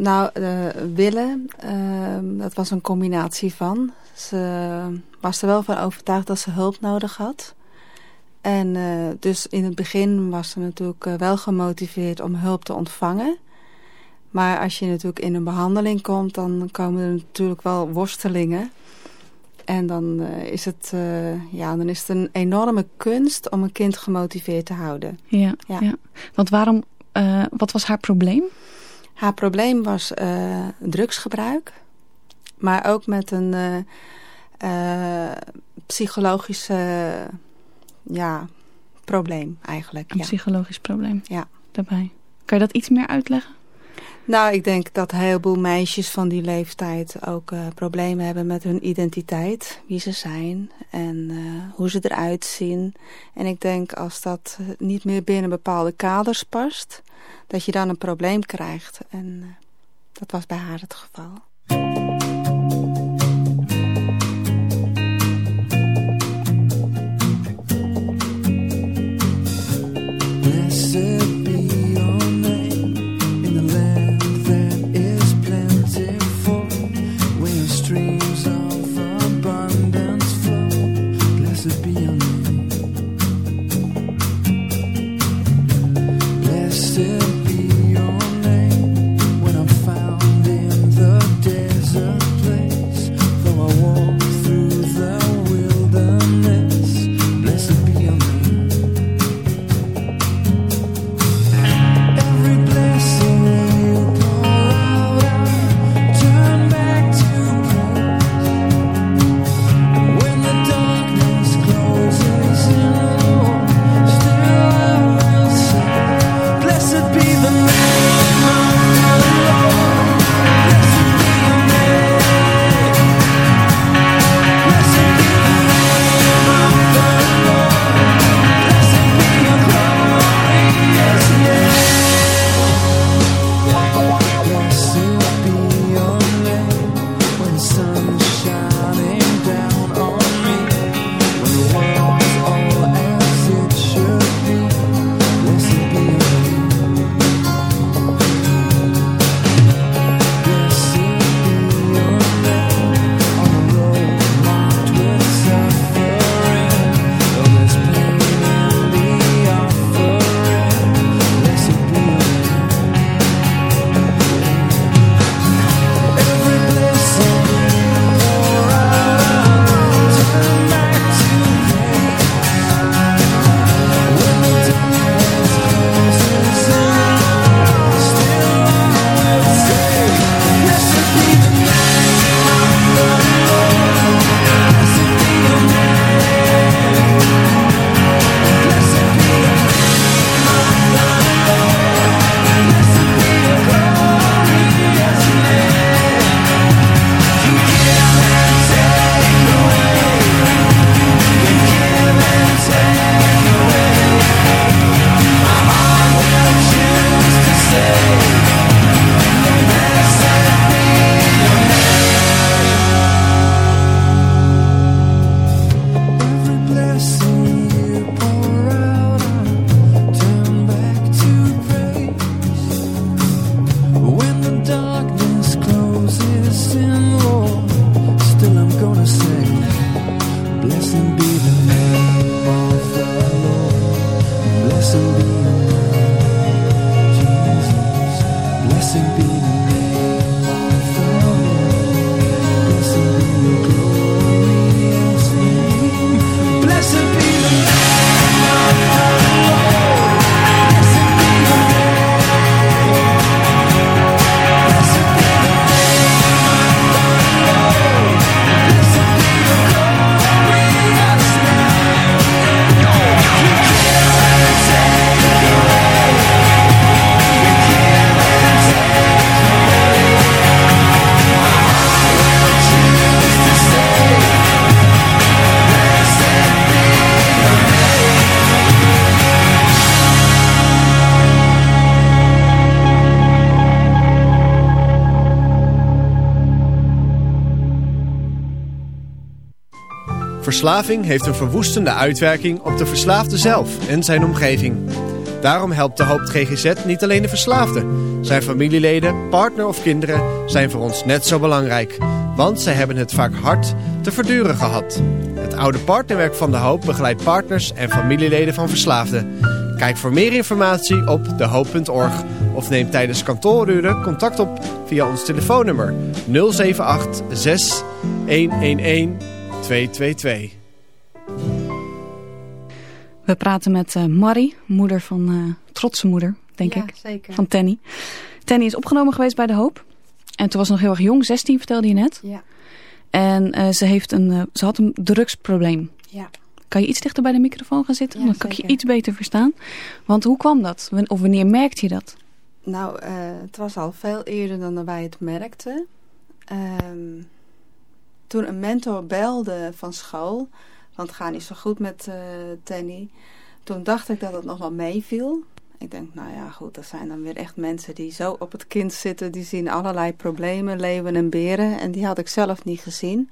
Nou, uh, willen, uh, dat was een combinatie van. Ze was er wel van overtuigd dat ze hulp nodig had. En uh, dus in het begin was ze natuurlijk wel gemotiveerd om hulp te ontvangen. Maar als je natuurlijk in een behandeling komt, dan komen er natuurlijk wel worstelingen. En dan, is, het, ja, dan is het een enorme kunst om een kind gemotiveerd te houden. Ja, ja. ja. want waarom, wat was haar probleem? Haar probleem was drugsgebruik. Maar ook met een psychologische ja, probleem eigenlijk. Een ja. psychologisch probleem ja. daarbij. Kan je dat iets meer uitleggen? Nou, ik denk dat een heleboel meisjes van die leeftijd ook uh, problemen hebben met hun identiteit. Wie ze zijn en uh, hoe ze eruit zien. En ik denk als dat niet meer binnen bepaalde kaders past, dat je dan een probleem krijgt. En uh, dat was bij haar het geval. Verslaving heeft een verwoestende uitwerking op de verslaafde zelf en zijn omgeving. Daarom helpt de Hoop GGZ niet alleen de verslaafde. Zijn familieleden, partner of kinderen zijn voor ons net zo belangrijk. Want zij hebben het vaak hard te verduren gehad. Het oude partnerwerk van de Hoop begeleidt partners en familieleden van verslaafden. Kijk voor meer informatie op dehoop.org of neem tijdens kantooruren contact op via ons telefoonnummer 078 6 111 222. We praten met uh, Marie, moeder van, uh, trotse moeder, denk ja, ik, zeker. van Tenny. Tenny is opgenomen geweest bij De Hoop. En toen was ze nog heel erg jong, 16 vertelde je net. Ja. En uh, ze, heeft een, ze had een drugsprobleem. Ja. Kan je iets dichter bij de microfoon gaan zitten? Ja, Dan kan ik je iets beter verstaan. Want hoe kwam dat? Of wanneer merkte je dat? Nou, het was al veel eerder dan wij het merkten. Um, toen een mentor belde van school, want het gaat niet zo goed met uh, Tenny. Toen dacht ik dat het nog wel meeviel. Ik denk, nou ja, goed, dat zijn dan weer echt mensen die zo op het kind zitten. Die zien allerlei problemen, leeuwen en beren. En die had ik zelf niet gezien.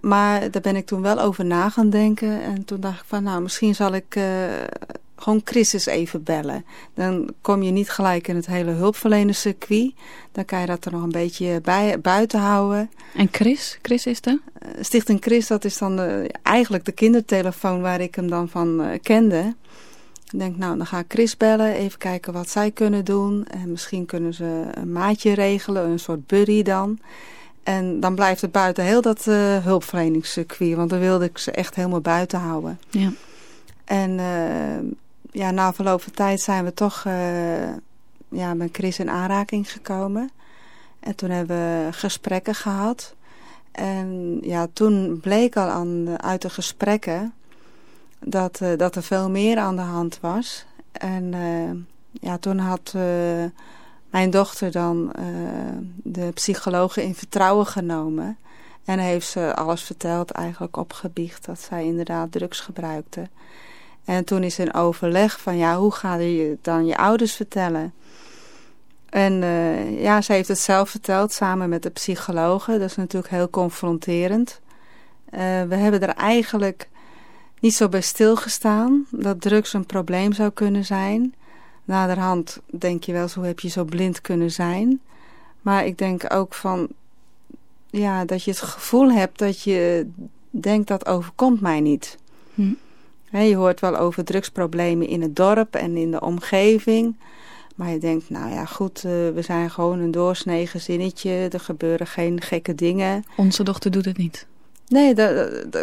Maar daar ben ik toen wel over na gaan denken. En toen dacht ik van, nou, misschien zal ik uh, gewoon Chris even bellen. Dan kom je niet gelijk in het hele hulpverlenerscircuit. Dan kan je dat er nog een beetje bij, buiten houden. En Chris? Chris is de? Uh, Stichting Chris, dat is dan de, eigenlijk de kindertelefoon waar ik hem dan van uh, kende. Ik denk, nou, dan ga ik Chris bellen, even kijken wat zij kunnen doen. En misschien kunnen ze een maatje regelen, een soort buddy dan. En dan blijft het buiten heel dat uh, hulpverleningscircuit. Want dan wilde ik ze echt helemaal buiten houden. Ja. En uh, ja, na verloop van tijd zijn we toch uh, ja, met Chris in aanraking gekomen. En toen hebben we gesprekken gehad. En ja, toen bleek al aan, uit de gesprekken dat, uh, dat er veel meer aan de hand was. En ja, toen had mijn dochter dan de psychologe in vertrouwen genomen. En heeft ze alles verteld, eigenlijk opgebiecht, dat zij inderdaad drugs gebruikte. En toen is in overleg van, ja, hoe ga je dan je ouders vertellen? En uh, ja, ze heeft het zelf verteld, samen met de psychologe. Dat is natuurlijk heel confronterend. Uh, we hebben er eigenlijk niet zo bij stilgestaan, dat drugs een probleem zou kunnen zijn naderhand denk je wel hoe heb je zo blind kunnen zijn? Maar ik denk ook van, ja, dat je het gevoel hebt dat je denkt dat overkomt mij niet. Hm. Je hoort wel over drugsproblemen in het dorp en in de omgeving. Maar je denkt, nou ja, goed, uh, we zijn gewoon een doorsnee gezinnetje. Er gebeuren geen gekke dingen. Onze dochter doet het niet. Nee,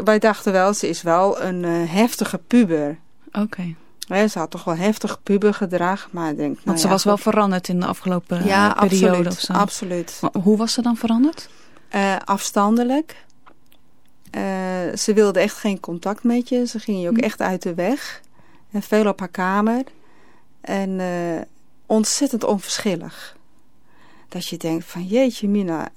wij dachten wel, ze is wel een uh, heftige puber. Oké. Okay. Ja, ze had toch wel heftig pubergedrag, maar ik denk... Nou Want ze ja, was wel veranderd in de afgelopen ja, uh, periode absoluut, of zo. absoluut. Maar hoe was ze dan veranderd? Uh, afstandelijk. Uh, ze wilde echt geen contact met je. Ze ging je ook hm. echt uit de weg. En veel op haar kamer. En uh, ontzettend onverschillig. Dat je denkt van jeetje Mina,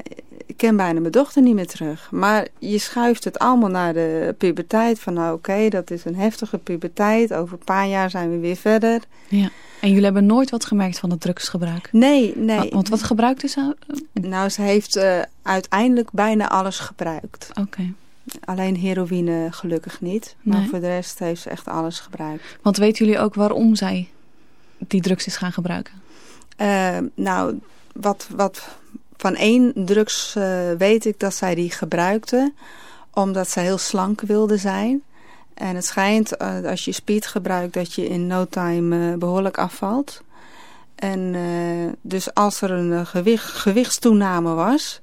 ik ken bijna mijn dochter niet meer terug. Maar je schuift het allemaal naar de puberteit. Van nou oké, okay, dat is een heftige puberteit. Over een paar jaar zijn we weer verder. Ja. En jullie hebben nooit wat gemerkt van het drugsgebruik? Nee, nee. Want, want wat gebruikte ze? Nou, ze heeft uh, uiteindelijk bijna alles gebruikt. Oké. Okay. Alleen heroïne gelukkig niet. Maar nee. voor de rest heeft ze echt alles gebruikt. Want weten jullie ook waarom zij die drugs is gaan gebruiken? Uh, nou, wat, wat van één drugs uh, weet ik dat zij die gebruikte. Omdat zij heel slank wilde zijn. En het schijnt uh, als je speed gebruikt dat je in no time uh, behoorlijk afvalt. En dus als er een gewicht, gewichtstoename was,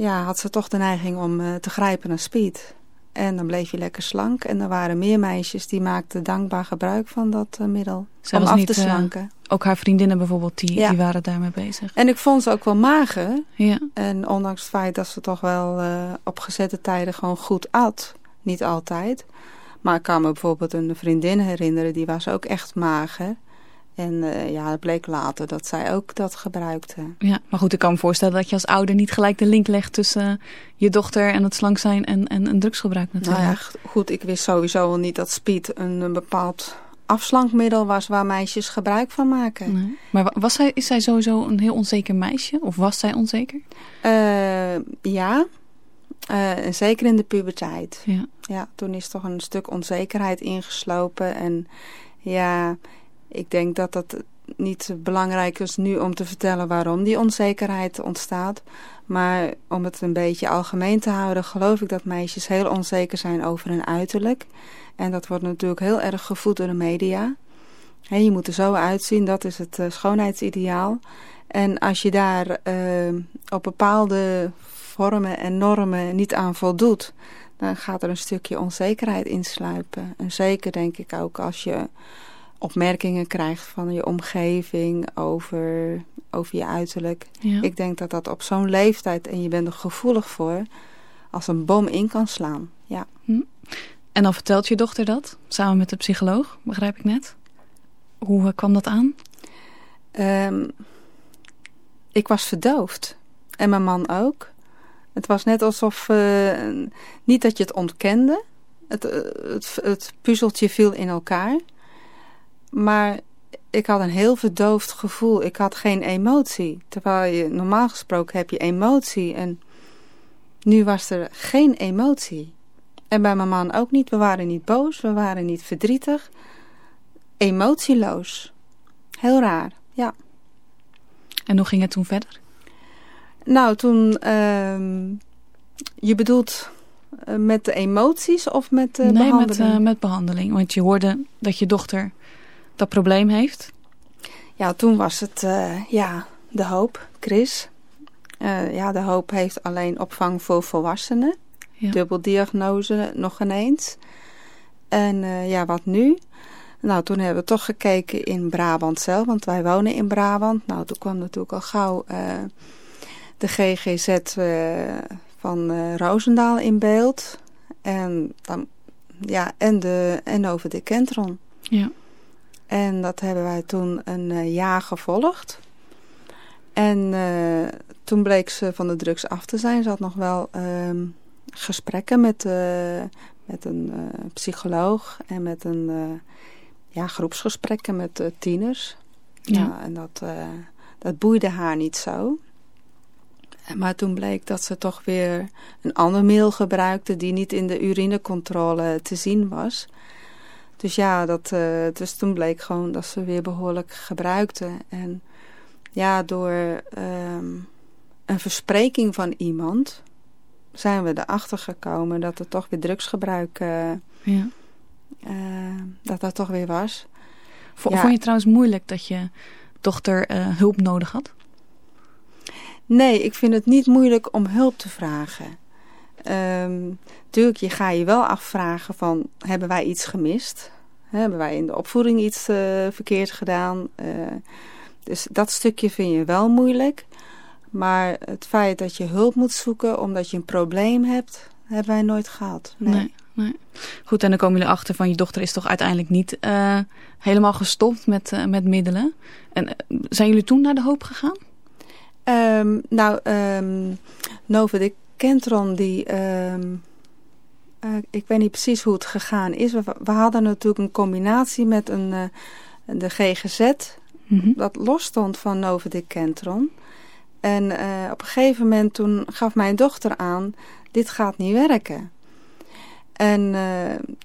ja, had ze toch de neiging om te grijpen naar speed. En dan bleef je lekker slank. En er waren meer meisjes die maakten dankbaar gebruik van dat uh, middel. Zij om af niet, te slanken. Uh, ook haar vriendinnen bijvoorbeeld, die, ja. die waren daarmee bezig. En ik vond ze ook wel mager. Ja. En ondanks het feit dat ze toch wel op gezette tijden gewoon goed at. Niet altijd. Maar ik kan me bijvoorbeeld een vriendin herinneren, die was ook echt mager. En uh, ja, het bleek later dat zij ook dat gebruikte. Ja, maar goed, ik kan me voorstellen dat je als ouder niet gelijk de link legt tussen uh, je dochter en het slank zijn en, en, en drugsgebruik natuurlijk. Nou ja, goed, ik wist sowieso wel niet dat speed een, een bepaald afslankmiddel was waar meisjes gebruik van maken. Nee. Maar was zij, is zij sowieso een heel onzeker meisje? Of was zij onzeker? Uh, ja. Uh, zeker in de puberteit. Ja. ja, toen is toch een stuk onzekerheid ingeslopen. En ja, ik denk dat dat niet belangrijk is nu om te vertellen waarom die onzekerheid ontstaat. Maar om het een beetje algemeen te houden, geloof ik dat meisjes heel onzeker zijn over hun uiterlijk. En dat wordt natuurlijk heel erg gevoed door de media. Je moet er zo uitzien, dat is het uh, schoonheidsideaal. En als je daar uh, op bepaalde vormen en normen niet aan voldoet, dan gaat er een stukje onzekerheid insluipen. En zeker denk ik ook als je opmerkingen krijgt van je omgeving over, over je uiterlijk. Ja. Ik denk dat dat op zo'n leeftijd, en je bent er gevoelig voor, als een bom in kan slaan. Ja. Hm. En dan vertelt je dochter dat, samen met de psycholoog, begrijp ik net. Hoe kwam dat aan? Um, ik was verdoofd. En mijn man ook. Het was net alsof, uh, niet dat je het ontkende. Het, het, het puzzeltje viel in elkaar. Maar ik had een heel verdoofd gevoel. Ik had geen emotie. Terwijl je normaal gesproken heb je emotie. En nu was er geen emotie. En bij mijn man ook niet. We waren niet boos. We waren niet verdrietig. Emotieloos. Heel raar, ja. En hoe ging het toen verder? Nou, toen... Uh, je bedoelt uh, met de emoties of met de nee, behandeling? Nee, met, uh, met behandeling. Want je hoorde dat je dochter dat probleem heeft. Ja, toen was het uh, ja, de hoop, Chris. ja, de hoop heeft alleen opvang voor volwassenen. Ja. Dubbeldiagnose nog ineens. En ja, wat nu? Nou, toen hebben we toch gekeken in Brabant zelf, want wij wonen in Brabant. Nou, toen kwam natuurlijk al gauw de GGZ van Roosendaal in beeld. En, dan, ja, en, de, en over de Kentron. Ja. En dat hebben wij toen een jaar gevolgd. En toen bleek ze van de drugs af te zijn. Ze had nog wel ehm, gesprekken met, met een psycholoog en met een ja, groepsgesprekken met tieners. Ja. ja en dat, dat boeide haar niet zo. Maar toen bleek dat ze toch weer een ander middel gebruikte die niet in de urinecontrole te zien was. Dus ja, dat, uh, dus toen bleek gewoon dat ze weer behoorlijk gebruikte. En ja, door um, een verspreking van iemand zijn we erachter gekomen dat er toch weer drugsgebruik... ja uh, dat dat toch weer was. V ja. Vond je trouwens moeilijk dat je dochter hulp nodig had? Nee, ik vind het niet moeilijk om hulp te vragen. Um, tuurlijk, je ga je wel afvragen van, hebben wij iets gemist? Hebben wij in de opvoeding iets uh, verkeerd gedaan? dus dat stukje vind je wel moeilijk. Maar het feit dat je hulp moet zoeken omdat je een probleem hebt, hebben wij nooit gehad. Nee. nee. Nee. Goed, en dan komen jullie achter van je dochter is toch uiteindelijk niet uh, helemaal gestopt met, uh, met middelen. En uh, zijn jullie toen naar de hoop gegaan? Um, nou, um, Nova de Kentron, die, um, ik weet niet precies hoe het gegaan is. We, we hadden natuurlijk een combinatie met een, de GGZ, mm -hmm. dat los stond van Nova de Kentron. En op een gegeven moment toen gaf mijn dochter aan, dit gaat niet werken. En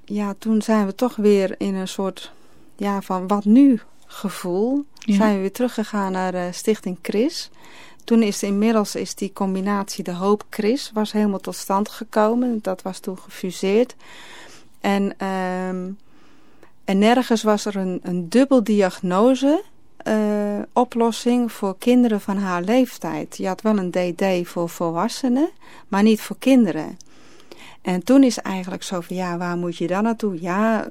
ja, toen zijn we toch weer in een soort ja, van wat nu gevoel. Ja. Zijn we weer teruggegaan naar Stichting Chris. Toen is inmiddels is die combinatie De Hoop Chris was helemaal tot stand gekomen. Dat was toen gefuseerd. En, um, en nergens was er een, een dubbel diagnose uh, oplossing voor kinderen van haar leeftijd. Je had wel een DD voor volwassenen, maar niet voor kinderen. En toen is eigenlijk zo van, ja, waar moet je dan naartoe? Ja,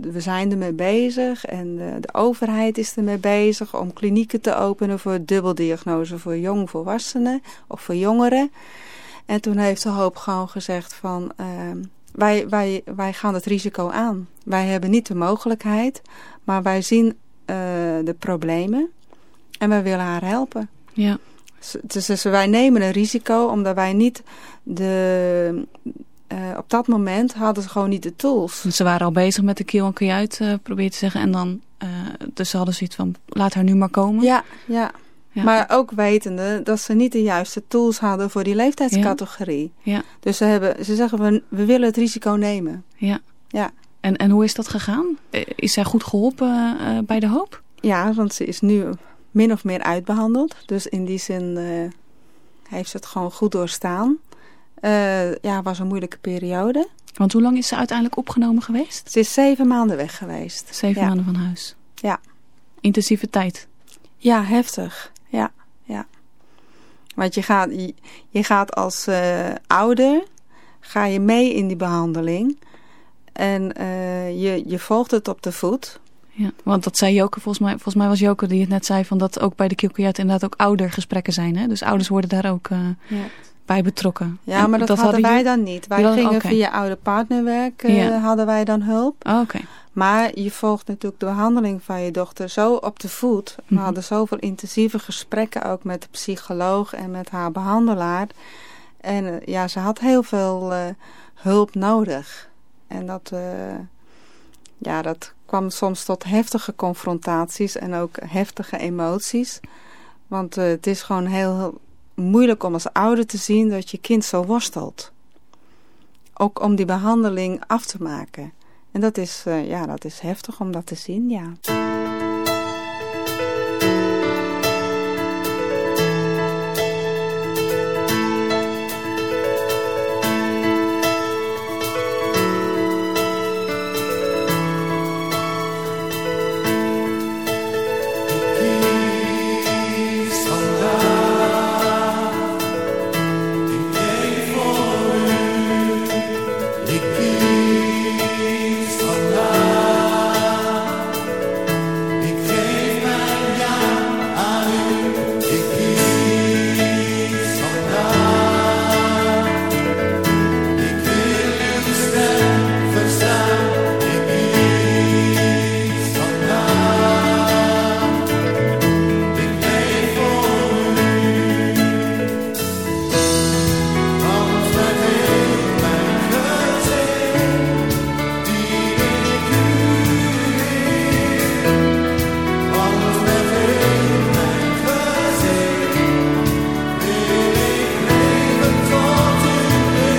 we zijn ermee bezig en de, de overheid is ermee bezig om klinieken te openen voor dubbeldiagnose voor jongvolwassenen of voor jongeren. En toen heeft de hoop gewoon gezegd van, uh, wij, wij, wij gaan het risico aan. Wij hebben niet de mogelijkheid, maar wij zien uh, de problemen en wij willen haar helpen. Ja. Dus, dus wij nemen een risico omdat wij niet de... Uh, op dat moment hadden ze gewoon niet de tools. Ze waren al bezig met de keel en kajuit, uh, probeer te zeggen. En dan, uh, dus ze hadden zoiets van, laat haar nu maar komen. Ja, ja. Maar ook wetende dat ze niet de juiste tools hadden voor die leeftijdscategorie. Ja. Dus ze, hebben, ze zeggen, we, we willen het risico nemen. Ja. Ja. En, en hoe is dat gegaan? Eh, Is zij goed geholpen bij de hoop? Ja, want ze is nu min of meer uitbehandeld. Dus in die zin heeft ze het gewoon goed doorstaan. Uh, ja, was een moeilijke periode. Want hoe lang is ze uiteindelijk opgenomen geweest? Ze is zeven maanden weg geweest. Zeven ja. maanden van huis? Ja. Intensieve tijd? Ja, heftig. Ja, ja. Want je gaat, je, je gaat als uh, ouder, ga je mee in die behandeling. En uh, je, je volgt het op de voet. Ja, want dat zei Joke, volgens mij, volgens mij was Joke die het net zei... Van dat ook bij de Kilkoyat inderdaad ook oudergesprekken zijn. Hè? Dus ouders worden daar ook uh, ja. Bij betrokken. Ja, maar dat, dat hadden wij dan niet. Wij gingen okay. via oude partnerwerk, uh, hadden wij dan hulp. Oh, Oké. Okay. Maar je volgt natuurlijk de behandeling van je dochter zo op de voet. We mm -hmm. hadden zoveel intensieve gesprekken ook met de psycholoog en met haar behandelaar. En uh, ja, ze had heel veel uh, hulp nodig. En dat, ja, dat kwam soms tot heftige confrontaties en ook heftige emoties. Want het is gewoon heel moeilijk om als ouder te zien dat je kind zo worstelt. Ook om die behandeling af te maken. En dat is, uh, ja, dat is heftig om dat te zien, ja.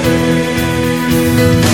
Thank.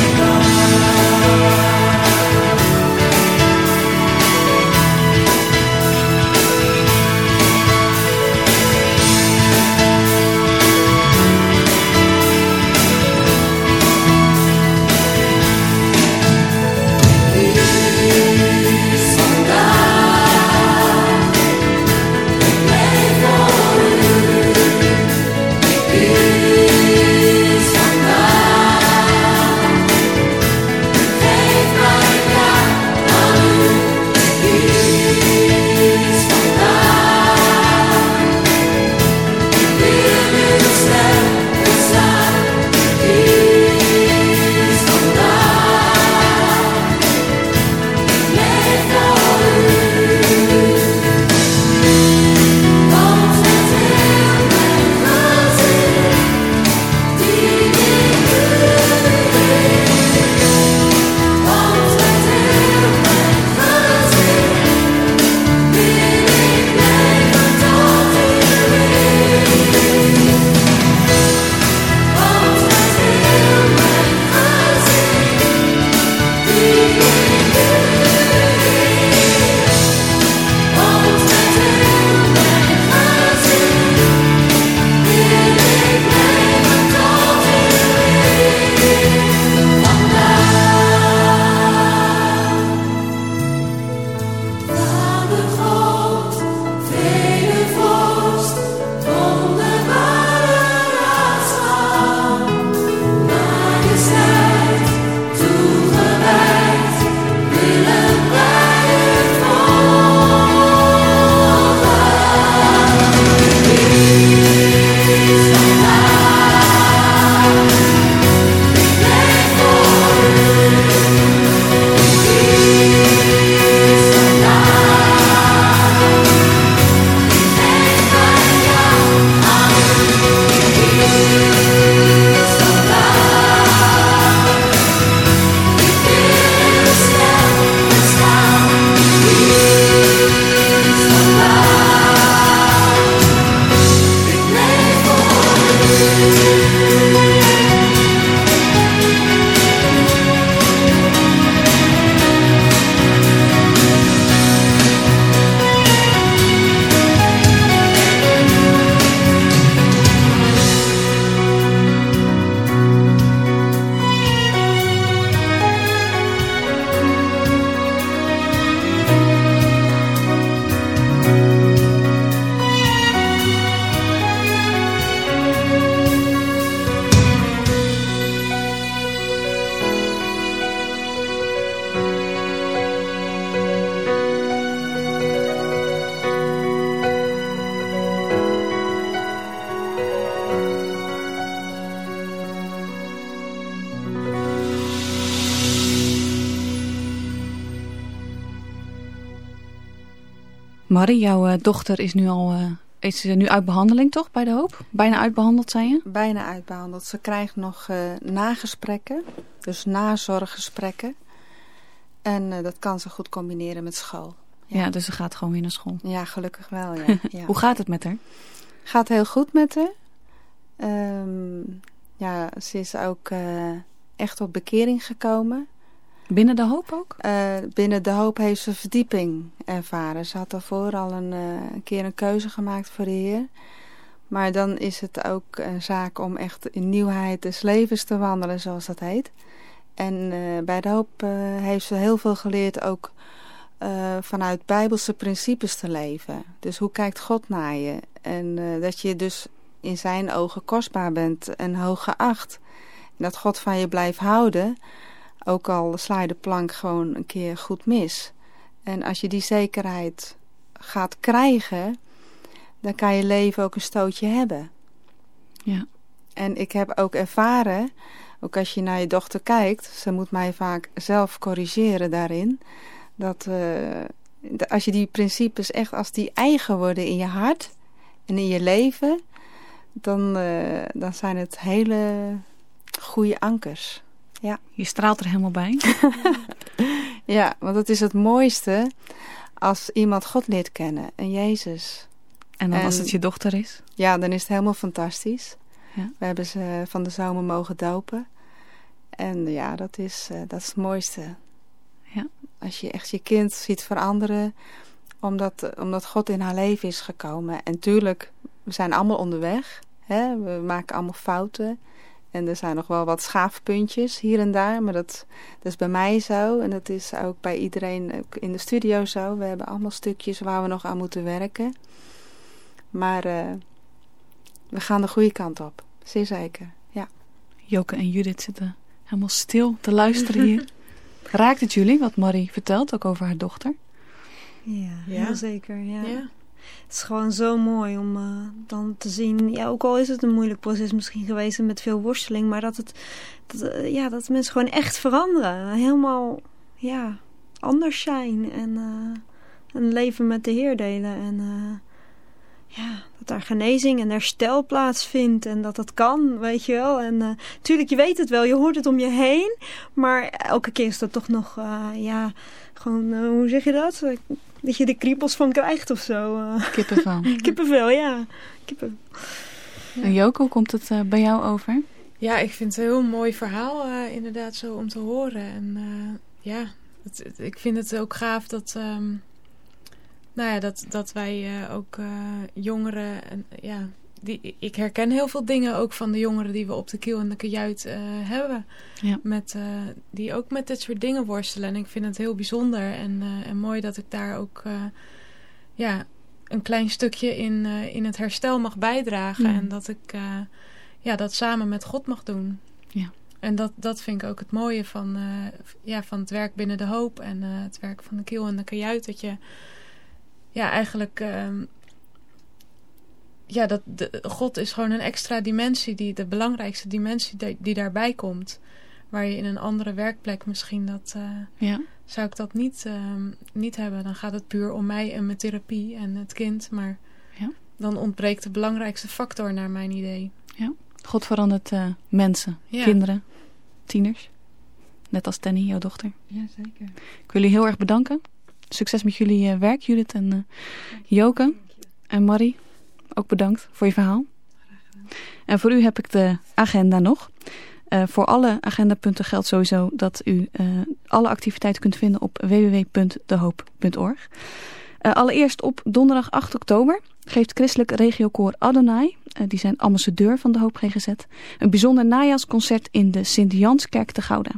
Jouw uh, dochter is nu al uh, is nu uit behandeling toch bij de hoop? Bijna uitbehandeld zijn je? Bijna uitbehandeld. Ze krijgt nog uh, nagesprekken, dus nazorggesprekken. En dat kan ze goed combineren met school. Ja. ja. dus ze gaat gewoon weer naar school. Ja, gelukkig wel. Ja. ja. Hoe gaat het met haar? Gaat heel goed met haar. Um, ja, ze is ook echt op bekering gekomen. Binnen de hoop ook? Uh, binnen de hoop heeft ze verdieping ervaren. Ze had daarvoor al een, uh, een, keer een keuze gemaakt voor de Heer. Maar dan is het ook een zaak om echt in nieuwheid des levens te wandelen, zoals dat heet. En uh, bij de hoop heeft ze heel veel geleerd ook vanuit bijbelse principes te leven. Dus hoe kijkt God naar je? En dat je dus in zijn ogen kostbaar bent en hoog geacht. En dat God van je blijft houden... Ook al sla je de plank gewoon een keer goed mis. En als je die zekerheid gaat krijgen, dan kan je leven ook een stootje hebben. Ja. En ik heb ook ervaren, ook als je naar je dochter kijkt, ze moet mij vaak zelf corrigeren daarin, dat uh, als je die principes echt als die eigen worden in je hart en in je leven, dan, uh, dan zijn het hele goede ankers. Ja. Je straalt er helemaal bij. ja, want het is het mooiste als iemand God leert kennen en Jezus. En dan als het je dochter is? Ja, dan is het helemaal fantastisch. Ja. We hebben ze van de zomer mogen dopen. En ja, dat is, uh, dat is het mooiste. Ja. Als je echt je kind ziet veranderen, omdat, omdat God in haar leven is gekomen. En tuurlijk, we zijn allemaal onderweg. Hè? We maken allemaal fouten. En er zijn nog wel wat schaafpuntjes hier en daar. Maar dat, dat is bij mij zo. En dat is ook bij iedereen in de studio zo. We hebben allemaal stukjes waar we nog aan moeten werken. Maar uh, we gaan de goede kant op. Zeer zeker, ja. Joke en Judith zitten helemaal stil te luisteren hier. Raakt het jullie wat Marie vertelt, ook over haar dochter? Ja, ja. heel zeker, ja. ja. Het is gewoon zo mooi om uh, dan te zien. Ja, ook al is het een moeilijk proces misschien geweest met veel worsteling. Maar dat, het, dat, uh, ja, dat mensen gewoon echt veranderen. Helemaal ja, anders zijn. En uh, een leven met de Heer delen. En ja, dat daar genezing en herstel plaatsvindt. En dat dat kan, weet je wel. En natuurlijk, je weet het wel. Je hoort het om je heen. Maar elke keer is dat toch nog, ja, gewoon, hoe zeg je dat? Dat je de kriebels van krijgt of zo. Uh. Kippenvel. Kippenvel, ja. Kippenvel. Ja. En Joko, hoe komt het uh, bij jou over? Ja, ik vind het een heel mooi verhaal uh, inderdaad zo om te horen. En ja, het, het, ik vind het ook gaaf dat, um, nou ja, dat, dat wij ook jongeren en ja, die, ik herken heel veel dingen ook van de jongeren die we op de kiel en de kajuit uh, hebben. Ja. Met, uh, die ook met dit soort dingen worstelen. En ik vind het heel bijzonder en, uh, en mooi dat ik daar ook ja, een klein stukje in, in het herstel mag bijdragen. Mm. En dat ik ja, dat samen met God mag doen. Ja. En dat, dat vind ik ook het mooie van, ja, van het werk binnen de hoop en het werk van de kiel en de kajuit. Dat je ja, eigenlijk ehm, ja, dat de, God is gewoon een extra dimensie, die, de belangrijkste dimensie die, die daarbij komt. Waar je in een andere werkplek misschien dat... Uh, ja. Zou ik dat niet, uh, niet hebben, dan gaat het puur om mij en mijn therapie en het kind. Maar ja. dan ontbreekt de belangrijkste factor naar mijn idee. Ja. God verandert uh, mensen, ja. kinderen, tieners. Net als Tenny, jouw dochter. Ja, zeker. Ik wil jullie heel erg bedanken. Succes met jullie werk, Judith en Joke en Marie ook bedankt voor je verhaal. En voor u heb ik de agenda nog. Uh, voor alle agendapunten geldt sowieso dat u uh, alle activiteiten kunt vinden op www.dehoop.org. Uh, allereerst op donderdag 8 oktober geeft christelijk regiokoor Adonai, die zijn ambassadeur van de Hoop GGZ, een bijzonder najaarsconcert in de Sint-Janskerk te Gouda.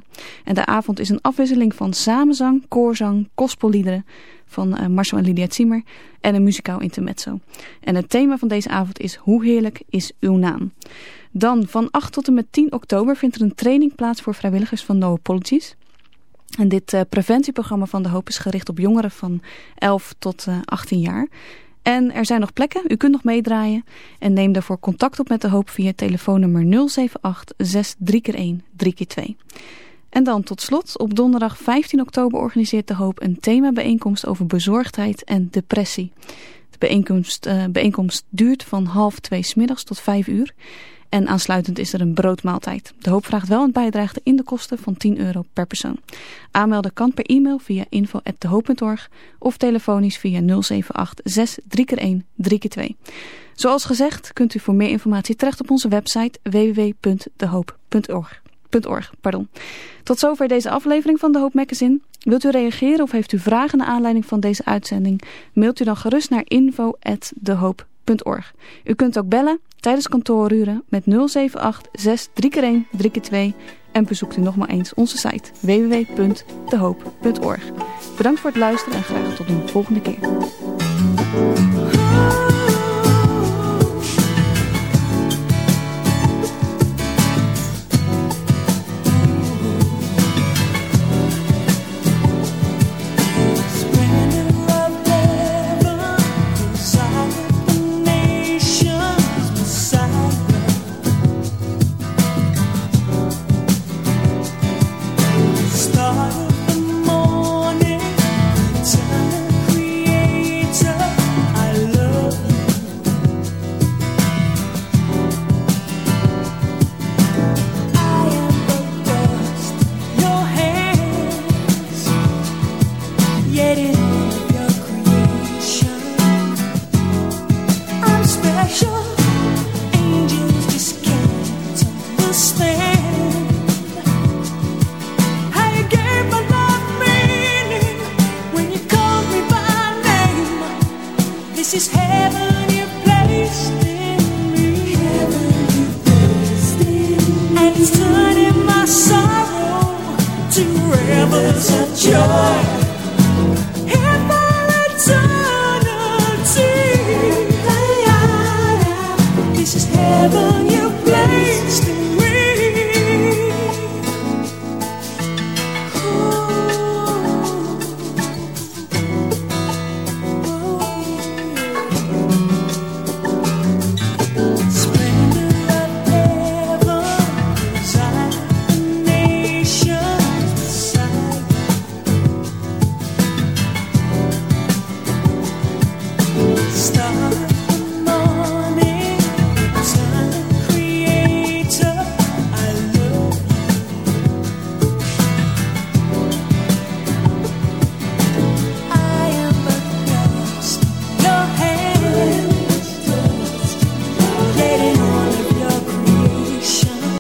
En de avond is een afwisseling van samenzang, koorzang, gospelliederen, van uh, Marcel en Lydia Zimmer en een muzikaal intermezzo. En het thema van deze avond is Hoe heerlijk is uw naam? Dan van 8 tot en met 10 oktober vindt er een training plaats voor vrijwilligers van No Apologies. En dit uh, preventieprogramma van De Hoop is gericht op jongeren van 11 tot uh, 18 jaar. En er zijn nog plekken, u kunt nog meedraaien. En neem daarvoor contact op met De Hoop via telefoonnummer 078 63 1 3 2 En dan tot slot, op donderdag 15 oktober organiseert De Hoop een themabijeenkomst over bezorgdheid en depressie. De bijeenkomst, uh, bijeenkomst duurt van half twee smiddags tot vijf uur. En aansluitend is er een broodmaaltijd. De Hoop vraagt wel een bijdrage in de kosten van 10 euro per persoon. Aanmelden kan per e-mail via info.dehoop.org of telefonisch via 078 6 1 3 Zoals gezegd kunt u voor meer informatie terecht op onze website www.dehoop.org. Pardon. Tot zover deze aflevering van De Hoop Magazine. Wilt u reageren of heeft u vragen naar aanleiding van deze uitzending? Mailt u dan gerust naar info.dehoop.org. U kunt ook bellen tijdens kantooruren met 078 6 3 2 en bezoekt u nog maar eens onze site www.dehoop.org. Bedankt voor het luisteren en graag tot een volgende keer.